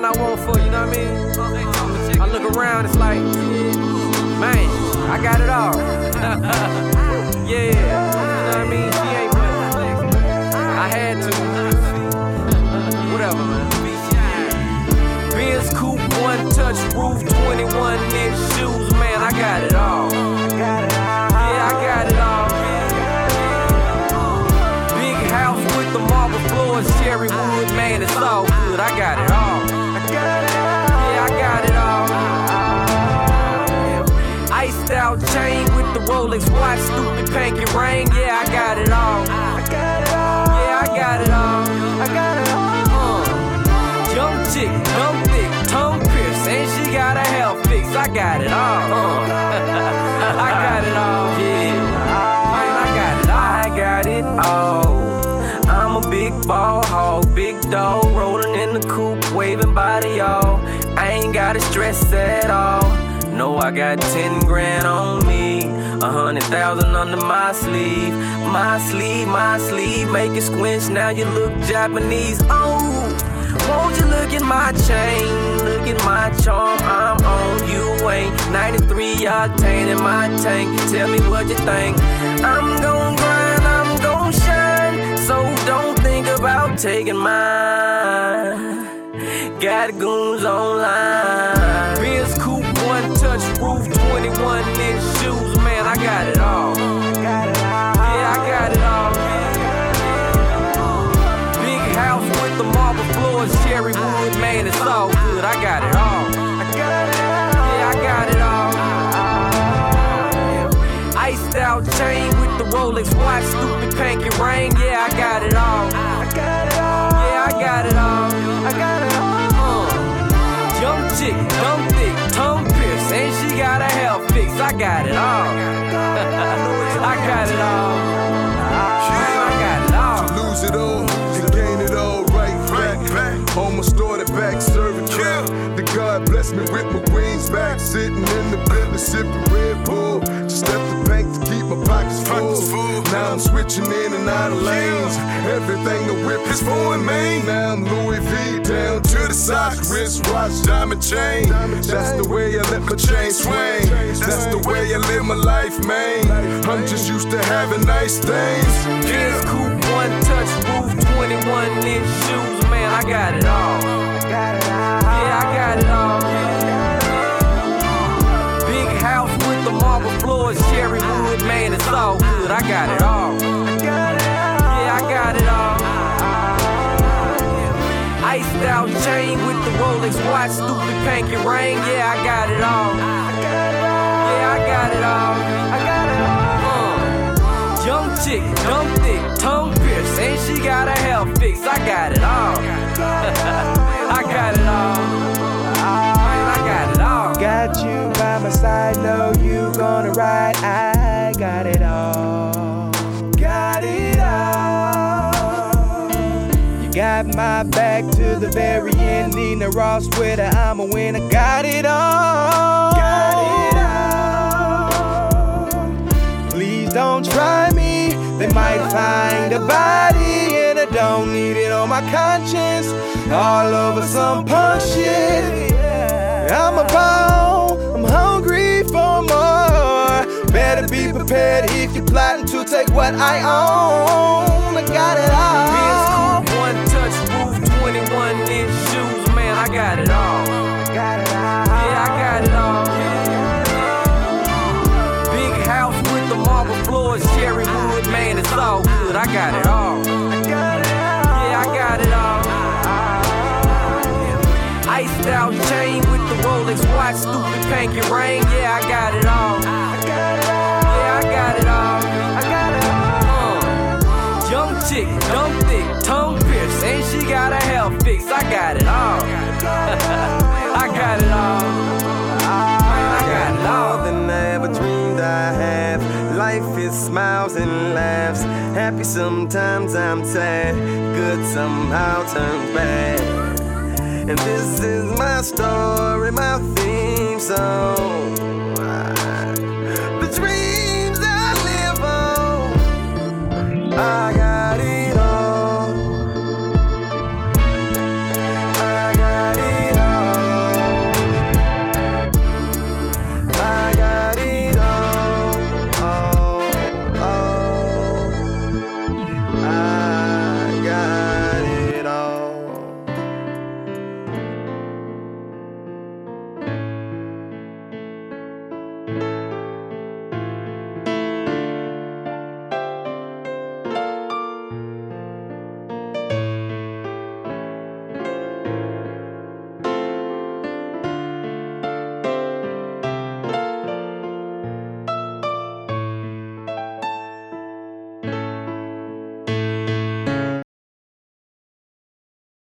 nothing I want for you, you know what I mean? I look around, it's like, man, I got it all. yeah, you know what I mean? She ain't playing. I had to. Whatever, man. Benz coupe, one touch roof, 21 inch shoes, man, I got it all. Yeah, I got it all. Big house with the marble floors, cherry wood, man, it's all good. I got it all. Chain with the Rolex watch, stupid pinky ring. Yeah, I got it all. Yeah, I got it all. I got it all. Uh, young chick, dumb thick, tongue pierce, and she got a hair fix. I got it all. Uh, I got it all. Yeah, man, I got it all. I got it all. I'm a big ball hog, big dog, rolling in the coupe, waving by to y'all. I ain't gotta stress at all. No, I got 10 grand on me, a hundred thousand under my sleeve. My sleeve, my sleeve, make it squinch. Now you look Japanese. Oh, won't you look at my chain? Look at my charm, I'm on you. Ain't 93 octane in my tank. Tell me what you think. I'm gon' grind, I'm gon' shine. So don't think about taking mine. Got goons online. Touch roof, 21 inch shoes, man, I got it all. Yeah, I got it all. Big house with the marble floors, cherry wood, man, it's all good. I got it all. Yeah, I got it all. Iced out chain with the Rolex watch, stupid pinky ring. Yeah, I got it all. Got it all. I got it all. lose it all and gain it all right back. Almost started back serving. The God bless me with my wings back. Sitting in the Bentley sipping Red Bull. Just left the bank to keep my pockets full. Now I'm switching in and out of lanes. Everything the whip is for in Maine. Now I'm the socks. Wrist watch, diamond chain. That's the way I let my chain swing. That's the way I live my life, man. I'm just used to having nice things. Benz coupe, one touch roof, 21 inch shoes, man, I got it all. Yeah, I got it all. Big house with the marble floors, cherry wood, man, it's all good. I got it all. Yeah, I got it all. Iced out chain with the Rolex watch, stupid pinky ring. Yeah, I got it all. Yeah, I got it all. I got it all. Uh, young chick, dumb thick, tongue pierce, and she got a hair fix. I got it all. I got it all. I got it all. Got you by my side, know you gonna ride. I got it all. Got my back to the very end. Nina Ross with her, I'm a winner. Got it all. Got it all. Please don't try me. They might find a body, and I don't need it on my conscience. All over some punk shit. I'm a ball, I'm hungry for more. Better be prepared if you're plotting to take what I own. All good. I got it all. Yeah, I got it all. Iced out chain with the Rolex watch, stupid pinky ring. Yeah, I got it all. Yeah, I got it all. Uh, young chick, dumb thick, tongue pierce, and she got a hair fix. I got it all. I got it all. Smiles and laughs. Happy sometimes I'm sad. Good somehow turns bad. And this is my story, my theme song.